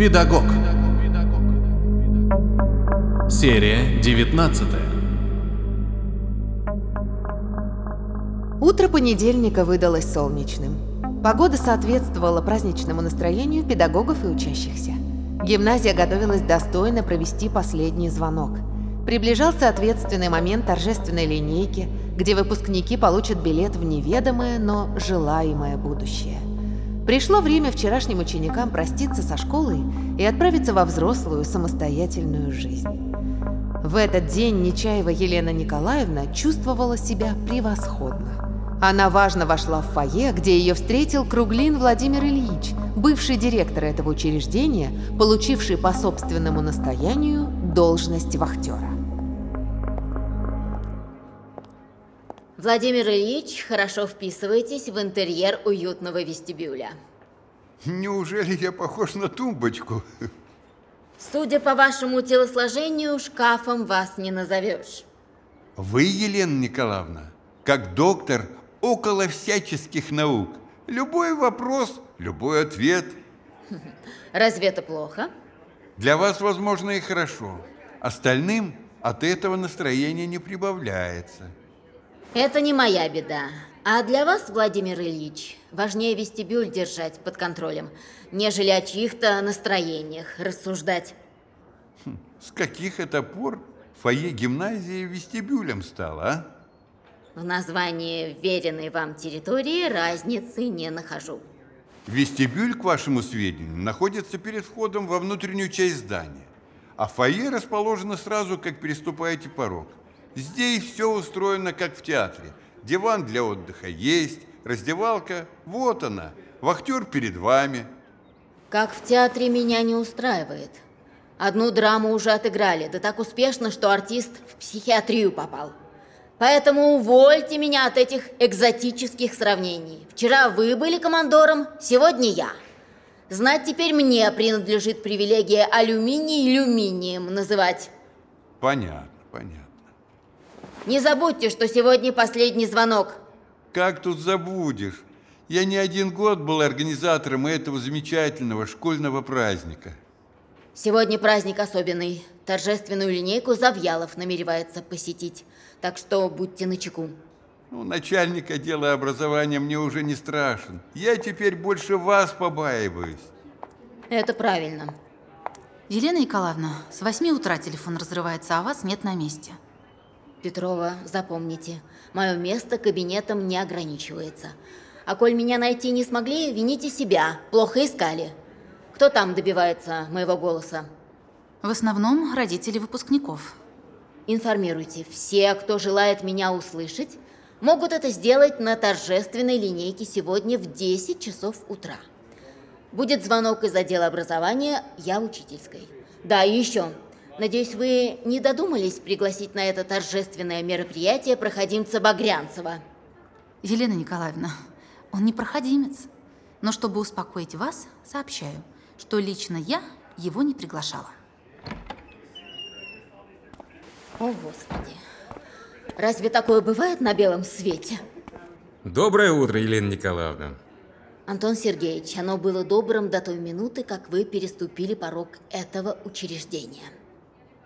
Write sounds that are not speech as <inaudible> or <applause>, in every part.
Педагог. Серия 19. Утро понедельника выдалось солнечным. Погода соответствовала праздничному настроению педагогов и учащихся. Гимназия готовилась достойно провести последний звонок. Приближался ответственный момент торжественной линейки, где выпускники получат билет в неведомое, но желаемое будущее. Пришло время вчерашним ученикам проститься со школой и отправиться во взрослую самостоятельную жизнь. В этот день Нечаева Елена Николаевна чувствовала себя превосходно. Она важно вошла в фойе, где ее встретил Круглин Владимир Ильич, бывший директор этого учреждения, получивший по собственному настоянию должность вахтера. Владимир Ильич, хорошо вписываетесь в интерьер уютного вестибюля. Неужели я похож на тумбочку? Судя по вашему телосложению, шкафом вас не назовешь. Вы, Елена Николаевна, как доктор около всяческих наук. Любой вопрос, любой ответ. Разве это плохо? Для вас, возможно, и хорошо. Остальным от этого настроение не прибавляется. Это не моя беда. А для вас, Владимир Ильич, важнее вестибюль держать под контролем, нежели о чьих-то настроениях рассуждать. Хм, с каких это пор фойе гимназии вестибюлем стало, а? В названии веренной вам территории разницы не нахожу. Вестибюль, к вашему сведению, находится перед входом во внутреннюю часть здания, а фойе расположено сразу, как переступаете порог. Здесь все устроено, как в театре. Диван для отдыха есть, раздевалка, вот она, вахтер перед вами. Как в театре меня не устраивает. Одну драму уже отыграли, да так успешно, что артист в психиатрию попал. Поэтому увольте меня от этих экзотических сравнений. Вчера вы были командором, сегодня я. Знать теперь мне принадлежит привилегия алюминий люминием называть. Понятно, понятно. Не забудьте, что сегодня последний звонок. Как тут забудешь? Я не один год был организатором этого замечательного школьного праздника. Сегодня праздник особенный. Торжественную линейку Завьялов намеревается посетить. Так что будьте начеку. Ну, начальник отдела образования мне уже не страшен. Я теперь больше вас побаиваюсь. Это правильно. Елена Николаевна, с восьми утра телефон разрывается, а вас нет на месте. Петрова, запомните, мое место кабинетом не ограничивается. А коль меня найти не смогли, вините себя, плохо искали. Кто там добивается моего голоса? В основном родители выпускников. Информируйте, все, кто желает меня услышать, могут это сделать на торжественной линейке сегодня в 10 часов утра. Будет звонок из отдела образования, я учительской. Да, и еще. Надеюсь, вы не додумались пригласить на это торжественное мероприятие проходимца Багрянцева. Елена Николаевна, он не проходимец. Но чтобы успокоить вас, сообщаю, что лично я его не приглашала. О, Господи. Разве такое бывает на белом свете? Доброе утро, Елена Николаевна. Антон Сергеевич, оно было добрым до той минуты, как вы переступили порог этого учреждения.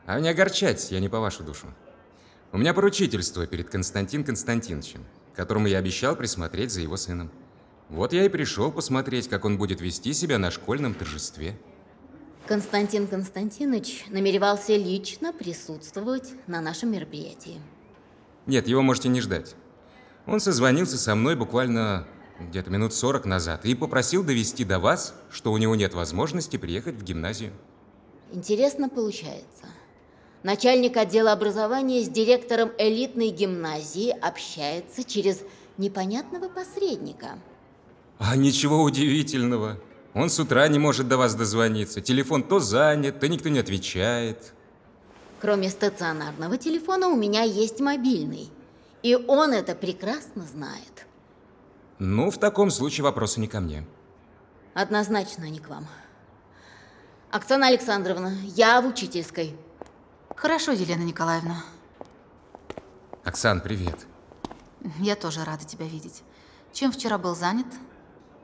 А не огорчайтесь, я не по вашу душу. У меня поручительство перед Константин Константиновичем, которому я обещал присмотреть за его сыном. Вот я и пришел посмотреть, как он будет вести себя на школьном торжестве. Константин Константинович намеревался лично присутствовать на нашем мероприятии. Нет, его можете не ждать. Он созвонился со мной буквально где-то минут 40 назад и попросил довести до вас, что у него нет возможности приехать в гимназию. Интересно получается. Начальник отдела образования с директором элитной гимназии общается через непонятного посредника. А ничего удивительного. Он с утра не может до вас дозвониться. Телефон то занят, то никто не отвечает. Кроме стационарного телефона у меня есть мобильный. И он это прекрасно знает. Ну, в таком случае вопросы не ко мне. Однозначно не к вам. Оксана Александровна, я в учительской. Хорошо, Елена Николаевна. Оксан, привет. Я тоже рада тебя видеть. Чем вчера был занят?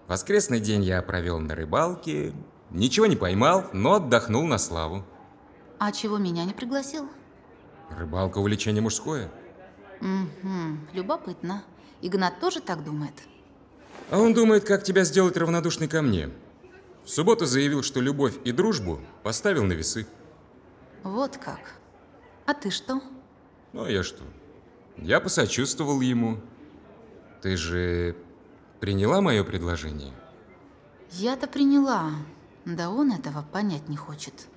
Воскресный день я провел на рыбалке. Ничего не поймал, но отдохнул на славу. А чего меня не пригласил? Рыбалка увлечение мужское. Угу, любопытно. Игнат тоже так думает? А он думает, как тебя сделать равнодушной ко мне. В субботу заявил, что любовь и дружбу поставил на весы. Вот как. А ты что? Ну, а я что? Я посочувствовал ему. Ты же приняла мое предложение? Я-то приняла. Да он этого понять не хочет.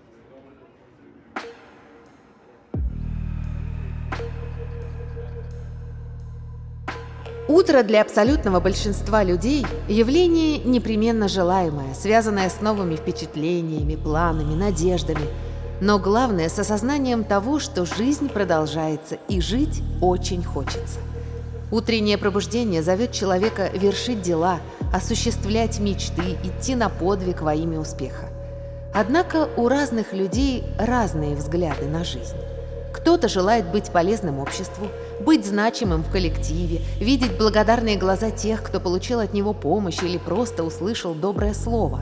Утро для абсолютного большинства людей – явление непременно желаемое, связанное с новыми впечатлениями, планами, надеждами. Но главное – с осознанием того, что жизнь продолжается и жить очень хочется. Утреннее пробуждение зовет человека вершить дела, осуществлять мечты, идти на подвиг во имя успеха. Однако у разных людей разные взгляды на жизнь. Кто-то желает быть полезным обществу, быть значимым в коллективе, видеть благодарные глаза тех, кто получил от него помощь или просто услышал доброе слово.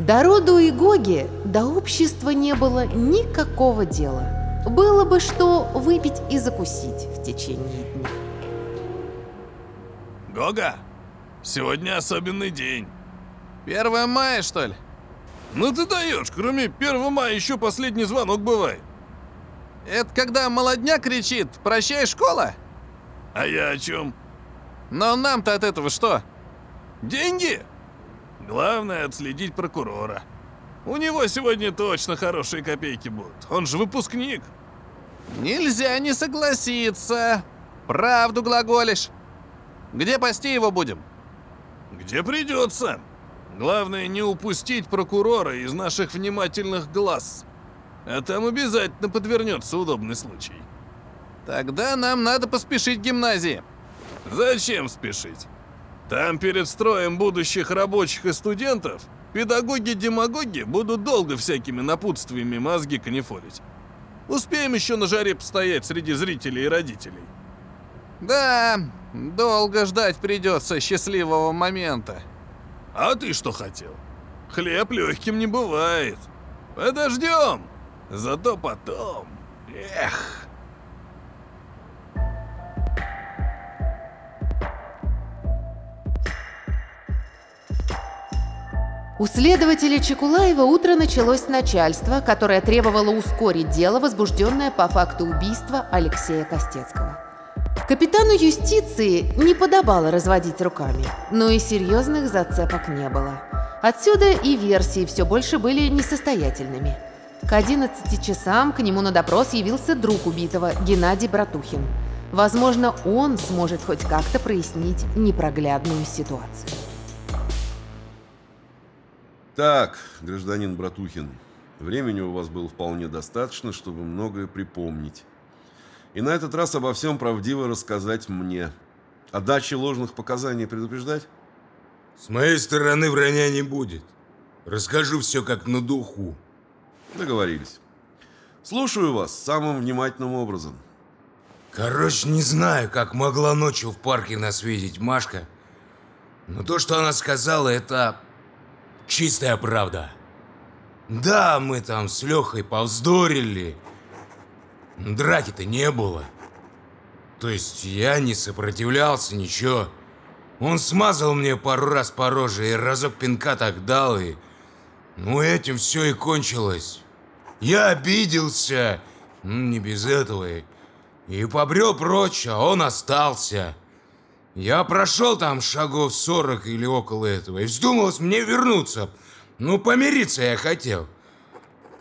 До роду и Гоги до общества не было никакого дела. Было бы что выпить и закусить в течение дня. Гога, сегодня особенный день. 1 мая, что ли? Ну ты даешь, кроме 1 мая еще последний звонок бывает. Это когда молодня кричит «Прощай, школа!» А я о чем? Но нам-то от этого что? Деньги? Главное отследить прокурора. У него сегодня точно хорошие копейки будут. Он же выпускник. Нельзя не согласиться. Правду глаголишь. Где пасти его будем? Где придется. Главное не упустить прокурора из наших внимательных глаз. А там обязательно подвернется удобный случай. Тогда нам надо поспешить к гимназии. Зачем спешить? Там перед строем будущих рабочих и студентов педагоги-демагоги будут долго всякими напутствиями мозги канифолить. Успеем еще на жаре постоять среди зрителей и родителей. Да, долго ждать придется счастливого момента. А ты что хотел? Хлеб легким не бывает. Подождем. Зато потом... Эх... У следователя Чекулаева утро началось с начальства, которое требовало ускорить дело, возбужденное по факту убийства Алексея Костецкого. Капитану юстиции не подобало разводить руками, но и серьезных зацепок не было. Отсюда и версии все больше были несостоятельными. К 11 часам к нему на допрос явился друг убитого, Геннадий Братухин. Возможно, он сможет хоть как-то прояснить непроглядную ситуацию. Так, гражданин Братухин, времени у вас было вполне достаточно, чтобы многое припомнить. И на этот раз обо всем правдиво рассказать мне. О даче ложных показаний предупреждать? С моей стороны вранья не будет. Расскажу все как на духу. Договорились. Слушаю вас самым внимательным образом. Короче, не знаю, как могла ночью в парке нас видеть Машка. Но то, что она сказала, это чистая правда. Да, мы там с Лехой повздорили. Драки-то не было. То есть я не сопротивлялся, ничего. Он смазал мне пару раз по роже и разок пинка так дал, и... Ну, этим все и кончилось. Я обиделся, ну, не без этого, и, и побрел прочь, а он остался. Я прошел там шагов сорок или около этого, и вздумалось мне вернуться. Ну, помириться я хотел.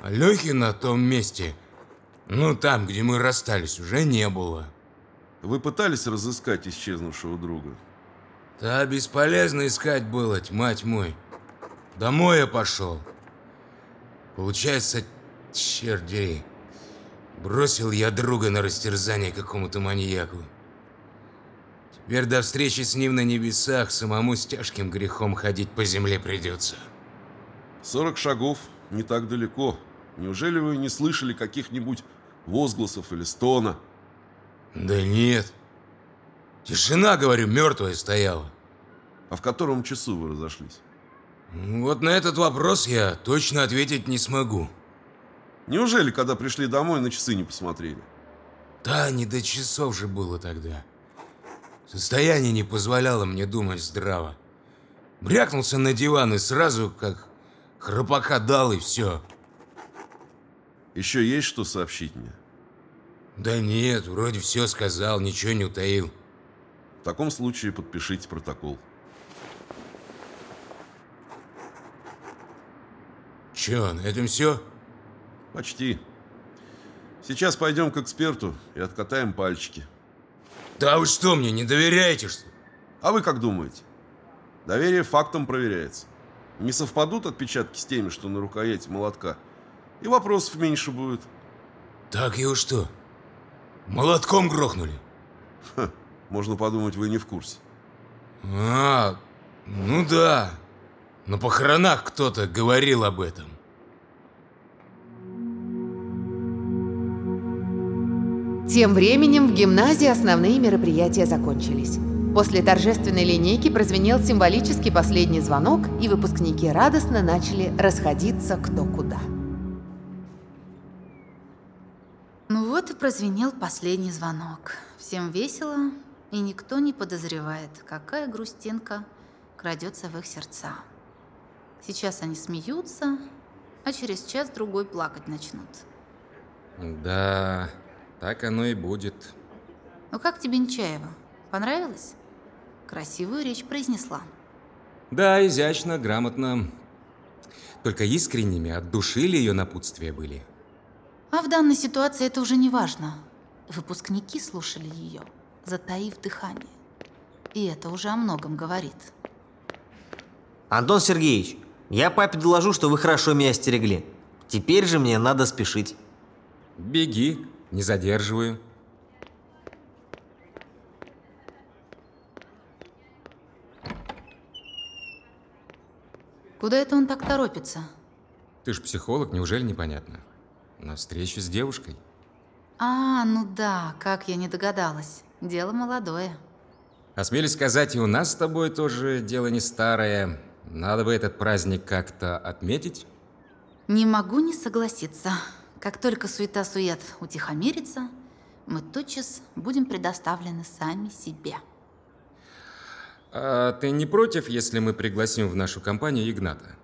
А Лехи на том месте, ну, там, где мы расстались, уже не было. Вы пытались разыскать исчезнувшего друга? Да, бесполезно искать было, мать мой. Домой я пошел. Получается, черт дери, бросил я друга на растерзание какому-то маньяку. Теперь до встречи с ним на небесах самому с тяжким грехом ходить по земле придется. 40 шагов не так далеко. Неужели вы не слышали каких-нибудь возгласов или стона? Да нет. Тишина, говорю, мертвая стояла. А в котором часу вы разошлись? Вот на этот вопрос я точно ответить не смогу. Неужели, когда пришли домой, на часы не посмотрели? Да, не до часов же было тогда. Состояние не позволяло мне думать здраво. Брякнулся на диван и сразу, как храпака дал, и все. Еще есть что сообщить мне? Да нет, вроде все сказал, ничего не утаил. В таком случае подпишите протокол. Че, на этом все? Почти. Сейчас пойдем к эксперту и откатаем пальчики. Да вы что, мне не доверяете, что ли? А вы как думаете? Доверие фактом проверяется. Не совпадут отпечатки с теми, что на рукояти молотка, и вопросов меньше будет. Так его что, молотком грохнули? Ха, можно подумать, вы не в курсе. А, ну да. На похоронах кто-то говорил об этом. Тем временем в гимназии основные мероприятия закончились. После торжественной линейки прозвенел символический последний звонок, и выпускники радостно начали расходиться кто куда. Ну вот и прозвенел последний звонок. Всем весело, и никто не подозревает, какая грустинка крадется в их сердца. Сейчас они смеются, а через час-другой плакать начнут. Да, так оно и будет. Ну как тебе Нечаева? Понравилось? Красивую речь произнесла. Да, изящно, грамотно. Только искренними от души ли ее напутствия были? А в данной ситуации это уже не важно. Выпускники слушали ее, затаив дыхание. И это уже о многом говорит. Антон Сергеевич, я папе доложу, что вы хорошо меня стерегли. Теперь же мне надо спешить. Беги, не задерживаю. Куда это он так торопится? Ты ж психолог, неужели непонятно? На встречу с девушкой. А, ну да, как я не догадалась. Дело молодое. Осмелюсь сказать, и у нас с тобой тоже дело не старое. Надо бы этот праздник как-то отметить. Не могу не согласиться. Как только суета-сует утихомирится, мы тотчас будем предоставлены сами себе. А ты не против, если мы пригласим в нашу компанию Игната?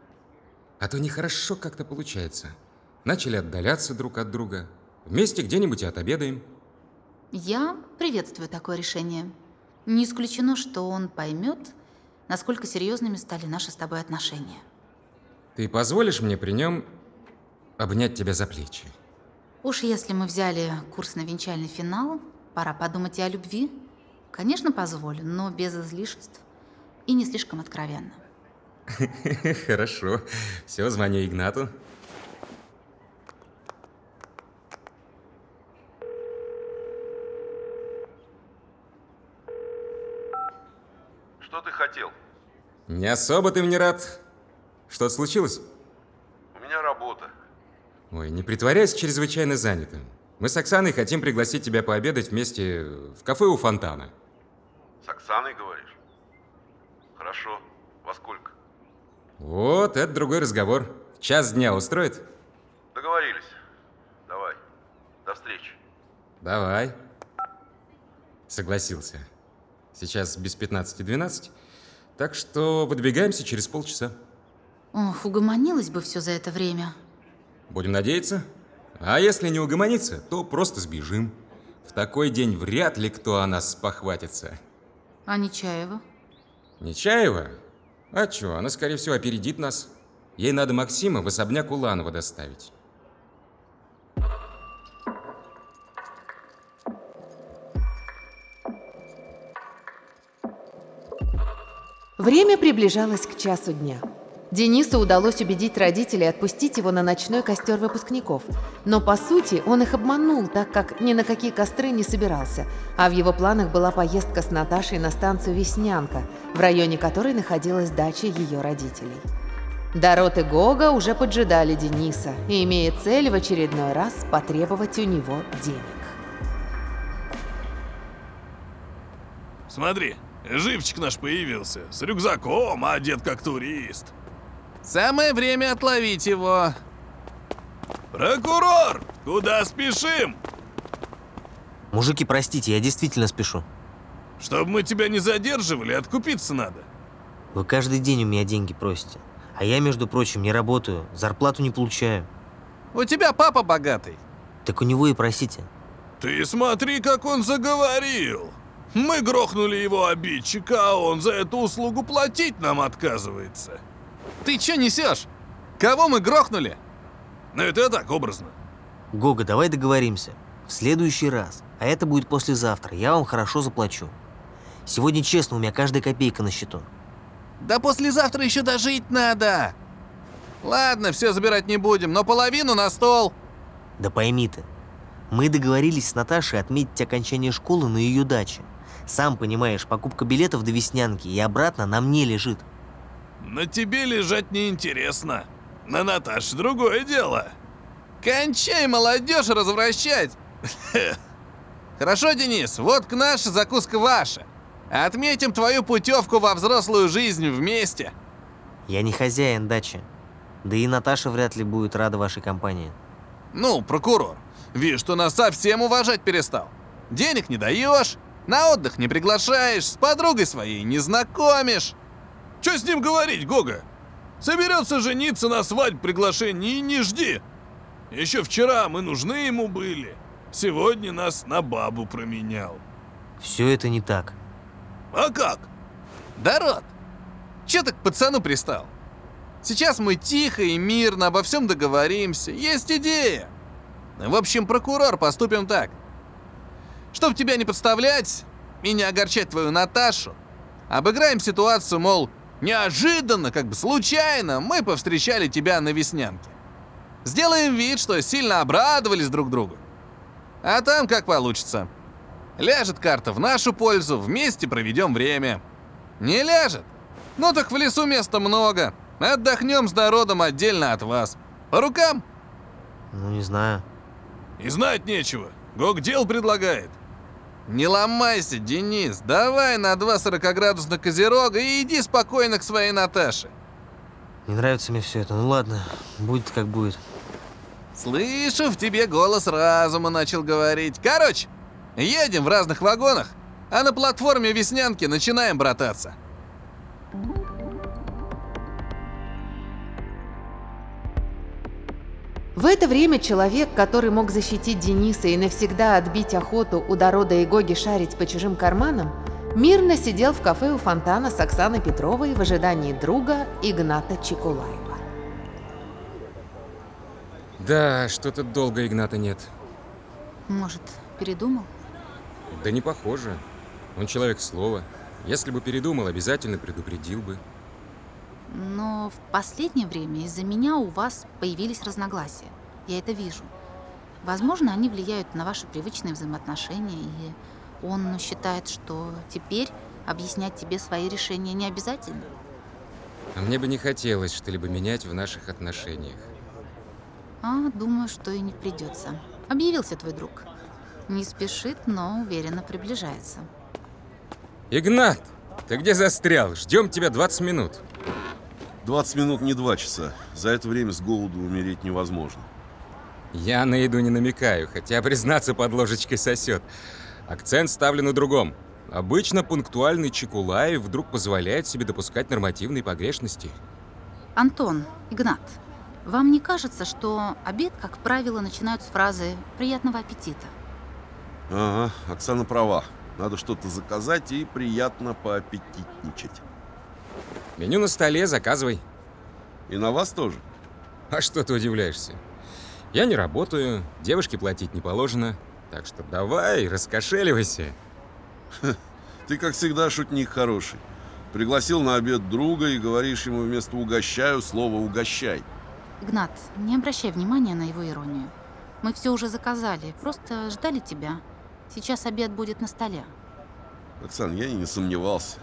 А то нехорошо как-то получается. Начали отдаляться друг от друга. Вместе где-нибудь и отобедаем. Я приветствую такое решение. Не исключено, что он поймет, насколько серьезными стали наши с тобой отношения. Ты позволишь мне при нем обнять тебя за плечи? Уж если мы взяли курс на венчальный финал, пора подумать и о любви. Конечно, позволю, но без излишеств и не слишком откровенно. <laughs> Хорошо. Все, звоню Игнату. Что ты хотел? Не особо ты мне рад. Что случилось? У меня работа. Ой, не притворяйся чрезвычайно занятым. Мы с Оксаной хотим пригласить тебя пообедать вместе в кафе у фонтана. С Оксаной говоришь? Хорошо. Во сколько? Вот, это другой разговор. Час дня устроит? Договорились. Давай. До встречи. Давай. Согласился. Сейчас без 15-12, так что выдвигаемся через полчаса. Ох, угомонилось бы все за это время. Будем надеяться. А если не угомонится, то просто сбежим. В такой день вряд ли кто о нас спохватится. А Нечаева? Нечаева? А чё, она, скорее всего, опередит нас. Ей надо Максима в особняк Уланова доставить. Время приближалось к часу дня. Денису удалось убедить родителей отпустить его на ночной костер выпускников. Но по сути он их обманул, так как ни на какие костры не собирался, а в его планах была поездка с Наташей на станцию Веснянка, в районе которой находилась дача ее родителей. Дарот и Гога уже поджидали Дениса, имея цель в очередной раз потребовать у него денег. Смотри, Живчик наш появился, с рюкзаком, одет как турист. Самое время отловить его. Прокурор, куда спешим? Мужики, простите, я действительно спешу. Чтобы мы тебя не задерживали, откупиться надо. Вы каждый день у меня деньги просите. А я, между прочим, не работаю, зарплату не получаю. У тебя папа богатый. Так у него и просите. Ты смотри, как он заговорил. Мы грохнули его обидчика, а он за эту услугу платить нам отказывается. Ты чё несешь? Кого мы грохнули? Ну это так, образно. Гога, давай договоримся. В следующий раз, а это будет послезавтра, я вам хорошо заплачу. Сегодня честно, у меня каждая копейка на счету. Да послезавтра еще дожить надо. Ладно, все забирать не будем, но половину на стол. Да пойми ты, мы договорились с Наташей отметить окончание школы на ее даче. Сам понимаешь, покупка билетов до Веснянки и обратно на мне лежит. На тебе лежать неинтересно. На Наташе другое дело. Кончай молодежь развращать. <laughs> Хорошо, Денис, вот к наша закуска ваша. Отметим твою путевку во взрослую жизнь вместе. Я не хозяин дачи. Да и Наташа вряд ли будет рада вашей компании. Ну, прокурор, видишь, что нас совсем уважать перестал. Денег не даешь, на отдых не приглашаешь, с подругой своей не знакомишь. Что с ним говорить, Гога? Соберется жениться на свадьбе приглашений и не жди. Еще вчера мы нужны ему были. Сегодня нас на бабу променял. Все это не так. А как? Да рот, че ты к пацану пристал? Сейчас мы тихо и мирно обо всем договоримся. Есть идея. В общем, прокурор, поступим так. Чтоб тебя не подставлять и не огорчать твою Наташу, обыграем ситуацию, мол, неожиданно, как бы случайно, мы повстречали тебя на Веснянке. Сделаем вид, что сильно обрадовались друг другу. А там как получится. Ляжет карта в нашу пользу, вместе проведем время. Не ляжет? Ну так в лесу места много. Отдохнем с народом отдельно от вас. По рукам? Ну, не знаю. И знать нечего. Гог дел предлагает. Не ломайся, Денис. Давай на два 40-градусных козерога и иди спокойно к своей Наташе. Не нравится мне все это. Ну ладно, будет как будет. Слышу, в тебе голос разума начал говорить. Короче, едем в разных вагонах, а на платформе Веснянки начинаем брататься. В это время человек, который мог защитить Дениса и навсегда отбить охоту у Дорода и Гоги шарить по чужим карманам, мирно сидел в кафе у фонтана с Оксаной Петровой в ожидании друга Игната Чекулаева. Да, что-то долго Игната нет. Может, передумал? Да не похоже. Он человек слова. Если бы передумал, обязательно предупредил бы. Но в последнее время из-за меня у вас появились разногласия. Я это вижу. Возможно, они влияют на ваши привычные взаимоотношения, и он считает, что теперь объяснять тебе свои решения не обязательно. А мне бы не хотелось что-либо менять в наших отношениях. А, думаю, что и не придется. Объявился твой друг. Не спешит, но уверенно приближается. Игнат, ты где застрял? Ждем тебя 20 минут. 20 минут не два часа. За это время с голоду умереть невозможно. Я на еду не намекаю, хотя, признаться, под ложечкой сосет. Акцент ставлю на другом. Обычно пунктуальный Чекулаев вдруг позволяет себе допускать нормативные погрешности. Антон, Игнат, вам не кажется, что обед, как правило, начинают с фразы «приятного аппетита»? Ага, Оксана права. Надо что-то заказать и приятно поаппетитничать. Меню на столе, заказывай. И на вас тоже? А что ты удивляешься? Я не работаю, девушке платить не положено. Так что давай, раскошеливайся. Ты, как всегда, шутник хороший. Пригласил на обед друга и говоришь ему вместо «угощаю» слово «угощай». Игнат, не обращай внимания на его иронию. Мы все уже заказали, просто ждали тебя. Сейчас обед будет на столе. Оксан, я и не сомневался.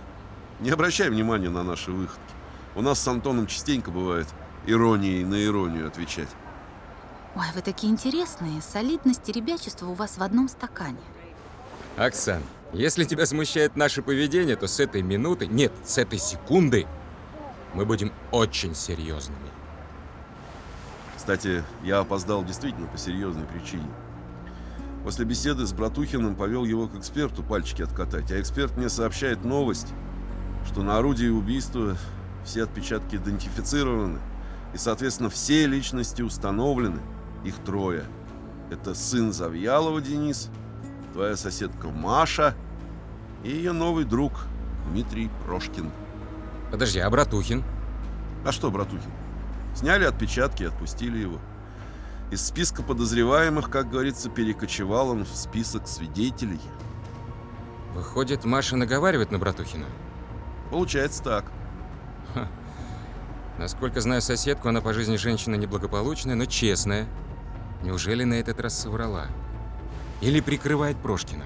Не обращай внимания на наши выходки. У нас с Антоном частенько бывает иронией на иронию отвечать. Ой, вы такие интересные. Солидность и ребячество у вас в одном стакане. Оксан, если тебя смущает наше поведение, то с этой минуты, нет, с этой секунды мы будем очень серьезными. Кстати, я опоздал действительно по серьезной причине. После беседы с Братухиным повел его к эксперту пальчики откатать, а эксперт мне сообщает новость, что на орудии убийства все отпечатки идентифицированы, и, соответственно, все личности установлены. Их трое. Это сын Завьялова Денис, твоя соседка Маша и ее новый друг Дмитрий Прошкин. Подожди, а Братухин? А что, Братухин? Сняли отпечатки и отпустили его. Из списка подозреваемых, как говорится, перекочевал он в список свидетелей. Выходит, Маша наговаривает на Братухина? Получается так. Насколько знаю соседку, она по жизни женщина неблагополучная, но честная. Неужели на этот раз соврала? Или прикрывает Прошкина?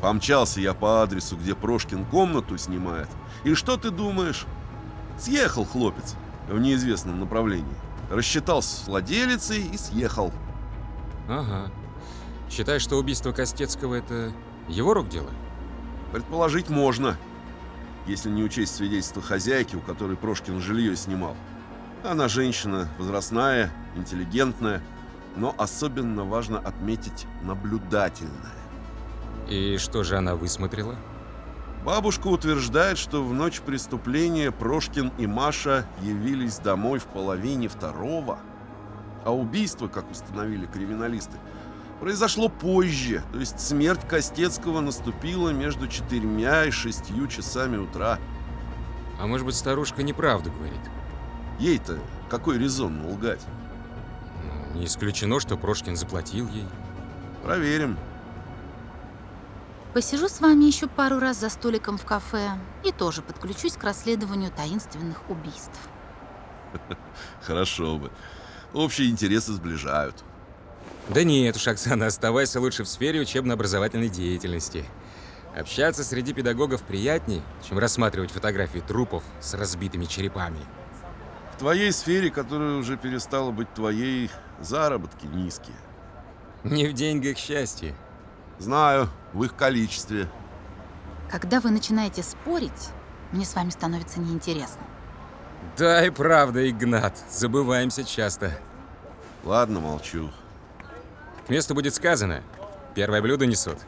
Помчался я по адресу, где Прошкин комнату снимает. И что ты думаешь? Съехал хлопец в неизвестном направлении. Рассчитался с владелицей и съехал. Ага. Считаешь, что убийство Костецкого – это его рук дело? Предположить можно, если не учесть свидетельство хозяйки, у которой Прошкин жилье снимал. Она женщина возрастная, интеллигентная, но особенно важно отметить наблюдательная. И что же она высмотрела? Бабушка утверждает, что в ночь преступления Прошкин и Маша явились домой в половине второго, а убийство, как установили криминалисты, произошло позже, то есть смерть Костецкого наступила между четырьмя и шестью часами утра. А может быть, старушка неправду говорит? Ей-то какой резон лгать? Ну, не исключено, что Прошкин заплатил ей. Проверим. Посижу с вами еще пару раз за столиком в кафе и тоже подключусь к расследованию таинственных убийств. <laughs> Хорошо бы. Общие интересы сближают. Да нет уж, Оксана, оставайся лучше в сфере учебно-образовательной деятельности. Общаться среди педагогов приятней, чем рассматривать фотографии трупов с разбитыми черепами. В твоей сфере, которая уже перестала быть твоей, заработки низкие. Не в деньгах счастье. Знаю, в их количестве. Когда вы начинаете спорить, мне с вами становится неинтересно. Да и правда, Игнат, забываемся часто. Ладно, молчу. К месту будет сказано, первое блюдо несут.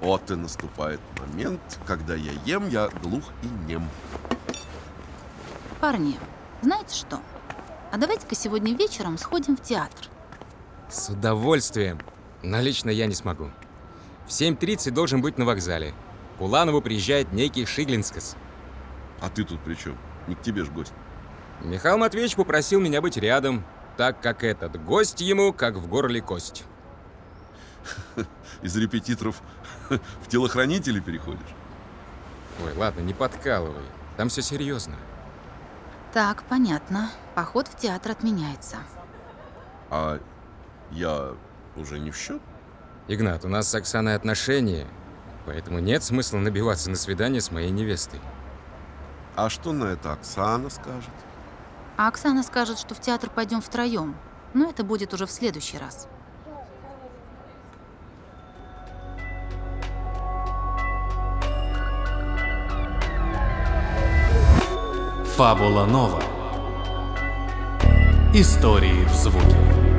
Вот и наступает момент, когда я ем, я глух и нем. Парни, знаете что? А давайте-ка сегодня вечером сходим в театр. С удовольствием. Но лично я не смогу. В 7.30 должен быть на вокзале. К Уланову приезжает некий Шиглинскас. А ты тут при чем? Не к тебе ж гость. Михаил Матвеевич попросил меня быть рядом, так как этот гость ему как в горле кость. Из репетиторов <laughs> в телохранители переходишь? Ой, ладно, не подкалывай. Там все серьезно. Так, понятно. Поход в театр отменяется. А я уже не в счет? Игнат, у нас с Оксаной отношения, поэтому нет смысла набиваться на свидание с моей невестой. А что на это Оксана скажет? А Оксана скажет, что в театр пойдем втроем. Но это будет уже в следующий раз. Фабула Нова. Истории в звуке.